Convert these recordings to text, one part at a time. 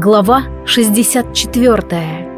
Глава 64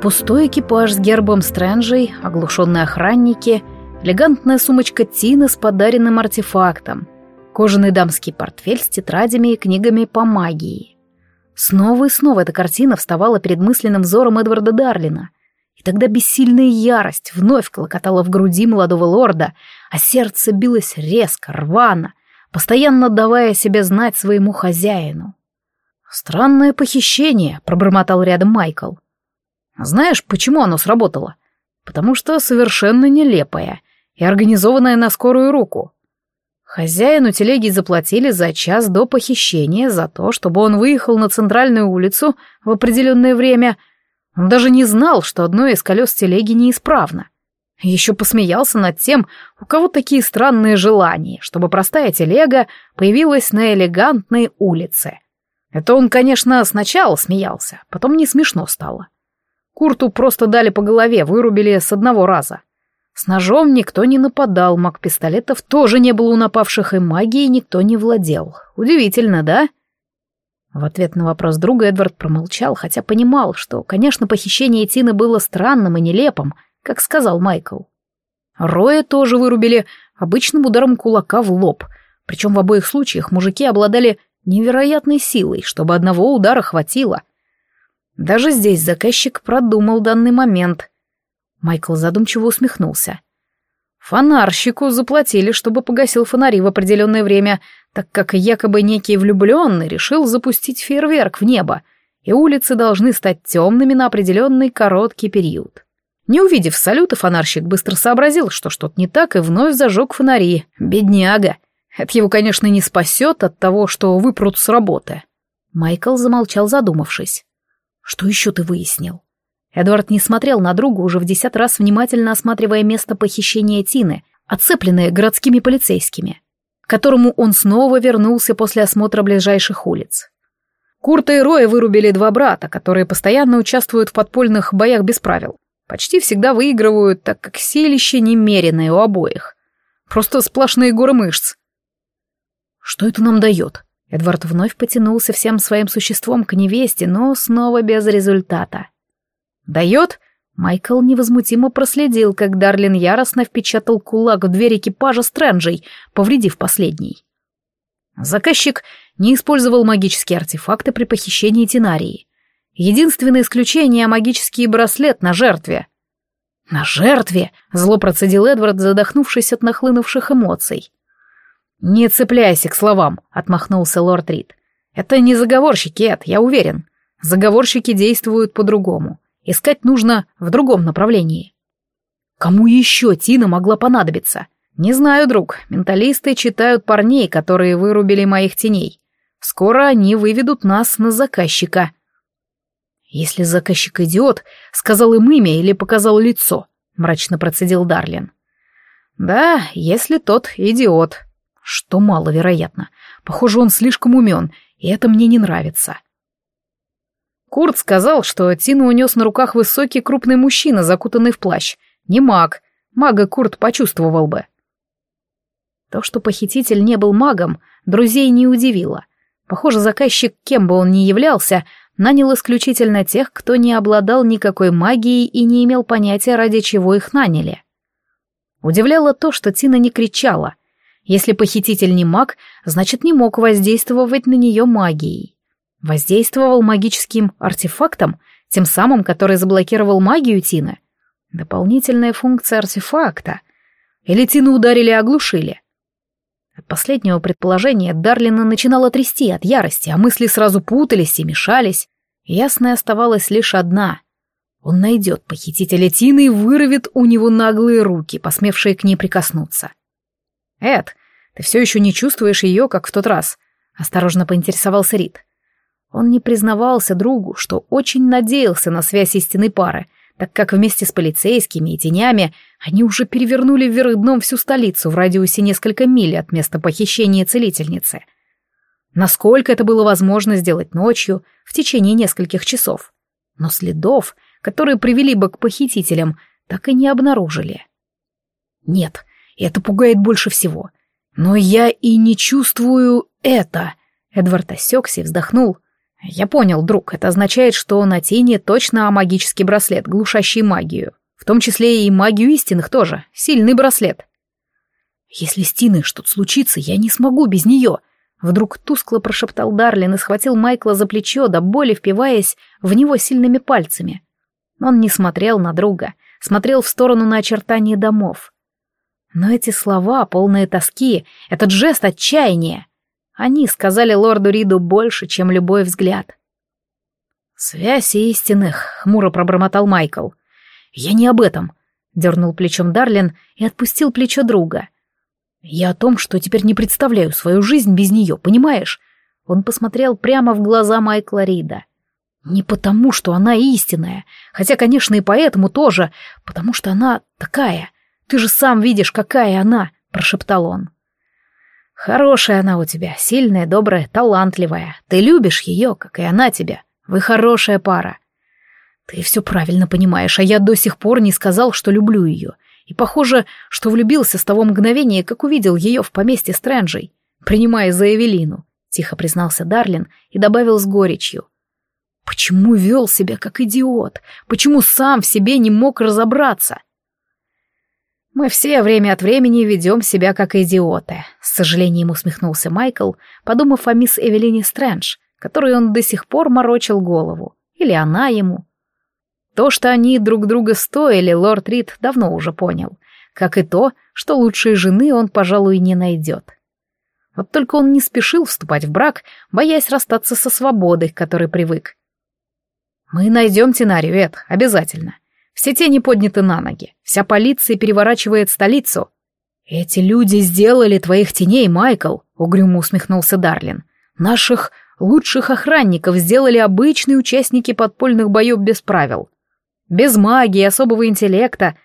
Пустой экипаж с гербом Стрэнджей, оглушенные охранники, элегантная сумочка Тины с подаренным артефактом, кожаный дамский портфель с тетрадями и книгами по магии. Снова и снова эта картина вставала перед мысленным взором Эдварда Дарлина, и тогда бессильная ярость вновь клокотала в груди молодого лорда, а сердце билось резко, рвано — постоянно давая себе знать своему хозяину. «Странное похищение», — пробормотал рядом Майкл. «Знаешь, почему оно сработало? Потому что совершенно нелепое и организованное на скорую руку. Хозяину телеги заплатили за час до похищения за то, чтобы он выехал на центральную улицу в определенное время. Он даже не знал, что одно из колес телеги неисправно. Еще посмеялся над тем, у кого такие странные желания, чтобы простая телега появилась на элегантной улице. Это он, конечно, сначала смеялся, потом не смешно стало. Курту просто дали по голове, вырубили с одного раза. С ножом никто не нападал, маг-пистолетов тоже не было у напавших, и магией никто не владел. Удивительно, да? В ответ на вопрос друга Эдвард промолчал, хотя понимал, что, конечно, похищение Тины было странным и нелепым, как сказал Майкл. Роя тоже вырубили обычным ударом кулака в лоб, причем в обоих случаях мужики обладали невероятной силой, чтобы одного удара хватило. Даже здесь заказчик продумал данный момент. Майкл задумчиво усмехнулся. Фонарщику заплатили, чтобы погасил фонари в определенное время, так как якобы некий влюбленный решил запустить фейерверк в небо, и улицы должны стать темными на определенный короткий период. Не увидев салюта, фонарщик быстро сообразил, что что-то не так, и вновь зажег фонари. Бедняга. Это его, конечно, не спасет от того, что выпрут с работы. Майкл замолчал, задумавшись. «Что еще ты выяснил?» Эдвард не смотрел на друга, уже в десятый раз внимательно осматривая место похищения Тины, оцепленное городскими полицейскими, к которому он снова вернулся после осмотра ближайших улиц. Курта и Роя вырубили два брата, которые постоянно участвуют в подпольных боях без правил. Почти всегда выигрывают, так как силище немеренное у обоих. Просто сплошные горы мышц. Что это нам дает? Эдвард вновь потянулся всем своим существом к невесте, но снова без результата. Дает? Майкл невозмутимо проследил, как Дарлин яростно впечатал кулак в дверь экипажа Стрэнджей, повредив последний. Заказчик не использовал магические артефакты при похищении Тинарии. Единственное исключение — магический браслет на жертве. «На жертве!» — зло процедил Эдвард, задохнувшись от нахлынувших эмоций. «Не цепляйся к словам», — отмахнулся лорд Рид. «Это не заговорщики, Эд, я уверен. Заговорщики действуют по-другому. Искать нужно в другом направлении». «Кому еще Тина могла понадобиться?» «Не знаю, друг. Менталисты читают парней, которые вырубили моих теней. Скоро они выведут нас на заказчика». «Если заказчик идиот, сказал им имя или показал лицо», — мрачно процедил Дарлин. «Да, если тот идиот. Что маловероятно. Похоже, он слишком умен, и это мне не нравится». Курт сказал, что Тину унес на руках высокий крупный мужчина, закутанный в плащ. Не маг. Мага Курт почувствовал бы. То, что похититель не был магом, друзей не удивило. Похоже, заказчик, кем бы он ни являлся, нанял исключительно тех, кто не обладал никакой магией и не имел понятия, ради чего их наняли. Удивляло то, что Тина не кричала. Если похититель не маг, значит, не мог воздействовать на нее магией. Воздействовал магическим артефактом, тем самым, который заблокировал магию Тины. Дополнительная функция артефакта. Или Тину ударили и оглушили. От последнего предположения Дарлина начинала трясти от ярости, а мысли сразу путались и мешались. Ясной оставалась лишь одна. Он найдет похитителя Тины и вырвет у него наглые руки, посмевшие к ней прикоснуться. «Эд, ты все еще не чувствуешь ее, как в тот раз?» — осторожно поинтересовался Рид. Он не признавался другу, что очень надеялся на связь истинной пары, так как вместе с полицейскими и тенями они уже перевернули вверх дном всю столицу в радиусе несколько миль от места похищения целительницы. Насколько это было возможно сделать ночью, в течение нескольких часов. Но следов, которые привели бы к похитителям, так и не обнаружили. Нет, это пугает больше всего. Но я и не чувствую это. Эдвард осекся и вздохнул. «Я понял, друг, это означает, что на Тине точно магический браслет, глушащий магию. В том числе и магию истинных тоже. Сильный браслет». «Если с Тиной что-то случится, я не смогу без нее», Вдруг тускло прошептал Дарлин и схватил Майкла за плечо, до боли впиваясь в него сильными пальцами. Он не смотрел на друга, смотрел в сторону на очертания домов. Но эти слова, полные тоски, этот жест отчаяния, они сказали лорду Риду больше, чем любой взгляд. «Связь истинных», — хмуро пробормотал Майкл. «Я не об этом», — дернул плечом Дарлин и отпустил плечо друга. Я о том, что теперь не представляю свою жизнь без нее, понимаешь? Он посмотрел прямо в глаза Майкла Рида. Не потому, что она истинная, хотя, конечно, и поэтому тоже, потому что она такая. Ты же сам видишь, какая она, прошептал он. Хорошая она у тебя, сильная, добрая, талантливая. Ты любишь ее, как и она тебя. Вы хорошая пара. Ты все правильно понимаешь, а я до сих пор не сказал, что люблю ее. И похоже, что влюбился с того мгновения, как увидел ее в поместье Стрэнджей, принимая за Эвелину, тихо признался Дарлин и добавил с горечью. Почему вел себя как идиот? Почему сам в себе не мог разобраться? Мы все время от времени ведем себя как идиоты, с сожалением усмехнулся Майкл, подумав о мисс Эвелине Стрэндж, которой он до сих пор морочил голову. Или она ему. То, что они друг друга стоили, лорд Рид давно уже понял. Как и то, что лучшей жены он, пожалуй, не найдет. Вот только он не спешил вступать в брак, боясь расстаться со свободой, к которой привык. «Мы найдем Тинарию, Эд, обязательно. Все тени подняты на ноги, вся полиция переворачивает столицу». «Эти люди сделали твоих теней, Майкл», — угрюмо усмехнулся Дарлин. «Наших лучших охранников сделали обычные участники подпольных боев без правил. Без магии, особого интеллекта.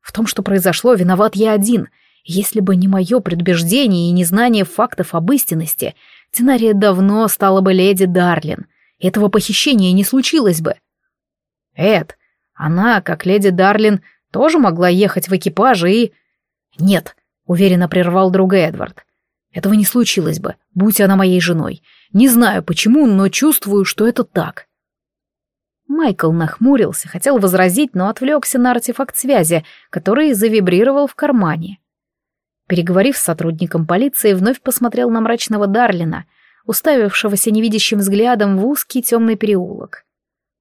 В том, что произошло, виноват я один. Если бы не мое предубеждение и незнание фактов об истинности, Тинария давно стала бы леди Дарлин. Этого похищения не случилось бы. Эд, она, как леди Дарлин, тоже могла ехать в экипаже и... Нет, уверенно прервал друга Эдвард. Этого не случилось бы, будь она моей женой. Не знаю почему, но чувствую, что это так. Майкл нахмурился, хотел возразить, но отвлекся на артефакт связи, который завибрировал в кармане. Переговорив с сотрудником полиции, вновь посмотрел на мрачного Дарлина, уставившегося невидящим взглядом в узкий темный переулок.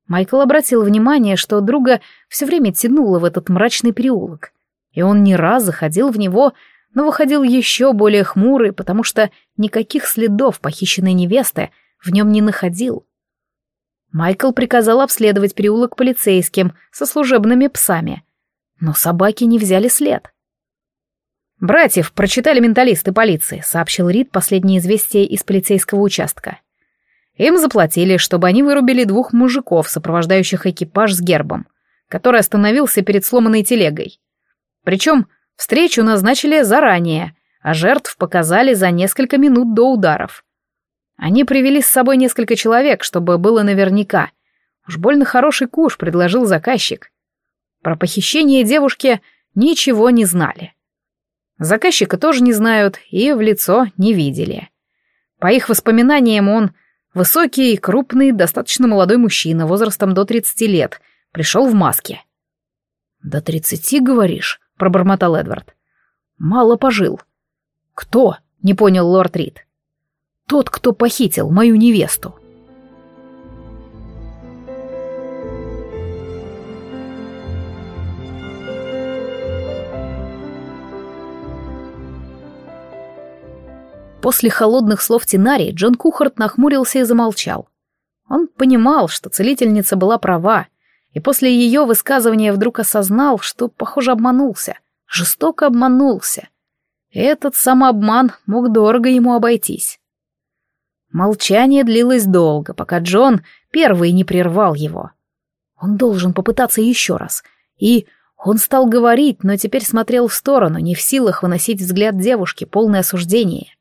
Майкл обратил внимание, что друга все время тянуло в этот мрачный переулок, и он не раз заходил в него, но выходил еще более хмурый, потому что никаких следов похищенной невесты в нем не находил. Майкл приказал обследовать переулок полицейским со служебными псами. Но собаки не взяли след. «Братьев прочитали менталисты полиции», — сообщил Рид последнее известие из полицейского участка. Им заплатили, чтобы они вырубили двух мужиков, сопровождающих экипаж с гербом, который остановился перед сломанной телегой. Причем встречу назначили заранее, а жертв показали за несколько минут до ударов. Они привели с собой несколько человек, чтобы было наверняка. Уж больно хороший куш предложил заказчик. Про похищение девушки ничего не знали. Заказчика тоже не знают и в лицо не видели. По их воспоминаниям он высокий, крупный, достаточно молодой мужчина возрастом до 30 лет, пришел в маске. «До тридцати, говоришь?» — пробормотал Эдвард. «Мало пожил». «Кто?» — не понял лорд Рид. Тот, кто похитил мою невесту. После холодных слов Тинари Джон Кухарт нахмурился и замолчал. Он понимал, что целительница была права, и после ее высказывания вдруг осознал, что, похоже, обманулся, жестоко обманулся. И этот самообман мог дорого ему обойтись. Молчание длилось долго, пока Джон первый не прервал его. Он должен попытаться еще раз. И он стал говорить, но теперь смотрел в сторону, не в силах выносить взгляд девушки, полное осуждение.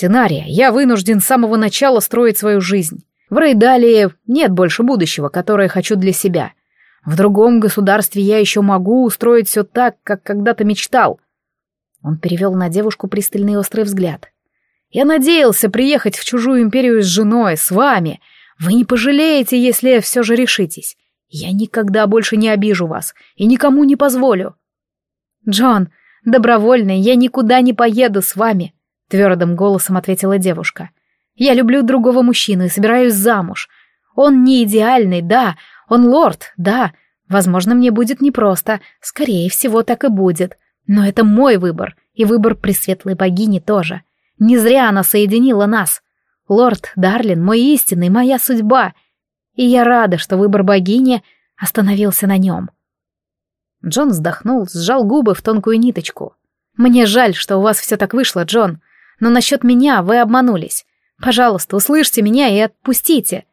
«Тенария, я вынужден с самого начала строить свою жизнь. В Рейдалии нет больше будущего, которое хочу для себя. В другом государстве я еще могу устроить все так, как когда-то мечтал». Он перевел на девушку пристальный острый взгляд. Я надеялся приехать в чужую империю с женой, с вами. Вы не пожалеете, если все же решитесь. Я никогда больше не обижу вас и никому не позволю. Джон, добровольно я никуда не поеду с вами, твердым голосом ответила девушка. Я люблю другого мужчину и собираюсь замуж. Он не идеальный, да, он лорд, да. Возможно, мне будет непросто, скорее всего, так и будет. Но это мой выбор, и выбор Пресветлой Богини тоже. Не зря она соединила нас. Лорд Дарлин — мой истинный, моя судьба. И я рада, что выбор богини остановился на нем. Джон вздохнул, сжал губы в тонкую ниточку. «Мне жаль, что у вас все так вышло, Джон, но насчет меня вы обманулись. Пожалуйста, услышьте меня и отпустите».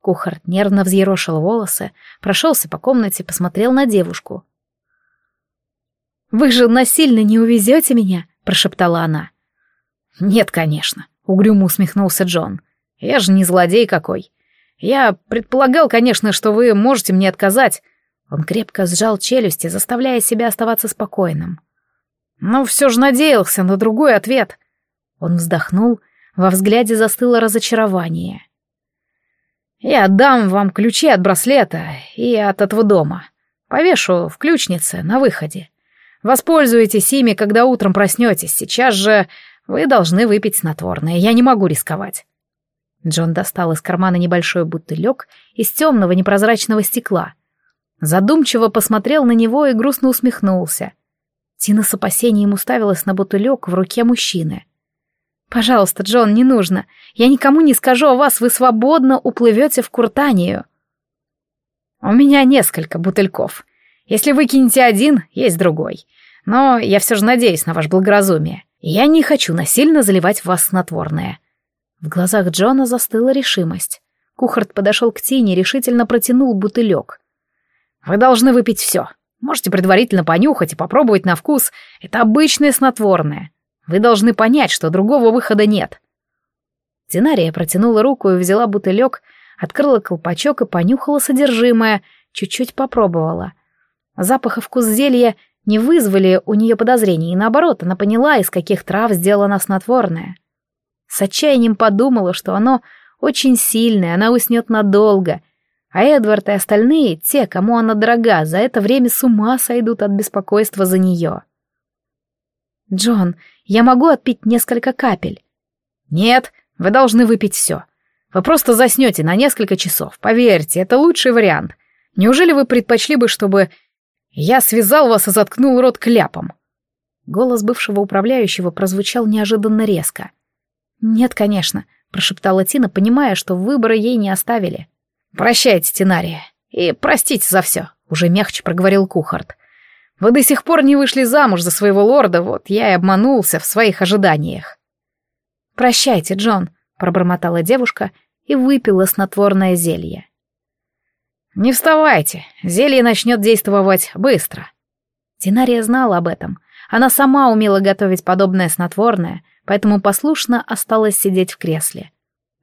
Кухарт нервно взъерошил волосы, прошелся по комнате, посмотрел на девушку. «Вы же насильно не увезете меня?» — прошептала она. «Нет, конечно», — угрюмо усмехнулся Джон. «Я же не злодей какой. Я предполагал, конечно, что вы можете мне отказать». Он крепко сжал челюсти, заставляя себя оставаться спокойным. «Но все же надеялся на другой ответ». Он вздохнул, во взгляде застыло разочарование. «Я отдам вам ключи от браслета и от этого дома. Повешу в ключнице на выходе. Воспользуйтесь ими, когда утром проснетесь. Сейчас же вы должны выпить снотворное, я не могу рисковать. Джон достал из кармана небольшой бутылек из темного непрозрачного стекла. Задумчиво посмотрел на него и грустно усмехнулся. Тина с опасением уставилась на бутылек в руке мужчины. «Пожалуйста, Джон, не нужно. Я никому не скажу о вас, вы свободно уплывете в Куртанию». «У меня несколько бутыльков. Если выкинете один, есть другой. Но я все же надеюсь на ваше благоразумие. Я не хочу насильно заливать в вас снотворное». В глазах Джона застыла решимость. Кухарт подошел к Тине и решительно протянул бутылек. «Вы должны выпить все. Можете предварительно понюхать и попробовать на вкус. Это обычное снотворное. Вы должны понять, что другого выхода нет». Динария протянула руку и взяла бутылек, открыла колпачок и понюхала содержимое, чуть-чуть попробовала. Запах и вкус зелья не вызвали у нее подозрений, и наоборот, она поняла, из каких трав сделано снотворное. С отчаянием подумала, что оно очень сильное, она уснет надолго, а Эдвард и остальные, те, кому она дорога, за это время с ума сойдут от беспокойства за нее. «Джон, я могу отпить несколько капель?» «Нет, вы должны выпить все. Вы просто заснете на несколько часов, поверьте, это лучший вариант. Неужели вы предпочли бы, чтобы я связал вас и заткнул рот кляпом. Голос бывшего управляющего прозвучал неожиданно резко. «Нет, конечно», — прошептала Тина, понимая, что выбора ей не оставили. «Прощайте, Тинария, и простите за все», — уже мягче проговорил Кухарт. «Вы до сих пор не вышли замуж за своего лорда, вот я и обманулся в своих ожиданиях». «Прощайте, Джон», — пробормотала девушка и выпила снотворное зелье. «Не вставайте, зелье начнет действовать быстро». Динария знала об этом. Она сама умела готовить подобное снотворное, поэтому послушно осталась сидеть в кресле.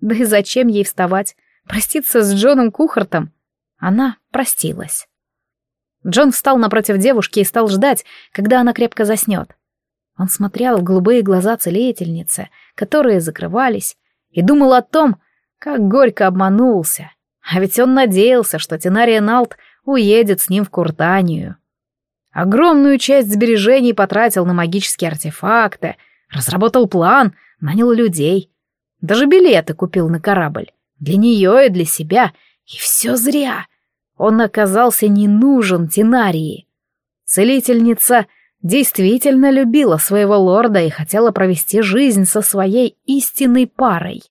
Да и зачем ей вставать? Проститься с Джоном Кухартом? Она простилась. Джон встал напротив девушки и стал ждать, когда она крепко заснет. Он смотрел в голубые глаза целительницы, которые закрывались, и думал о том, как горько обманулся, а ведь он надеялся, что Тенария Налт уедет с ним в Куртанию. Огромную часть сбережений потратил на магические артефакты, разработал план, нанял людей. Даже билеты купил на корабль. Для нее и для себя. И все зря. Он оказался не нужен Тенарии. Целительница действительно любила своего лорда и хотела провести жизнь со своей истинной парой.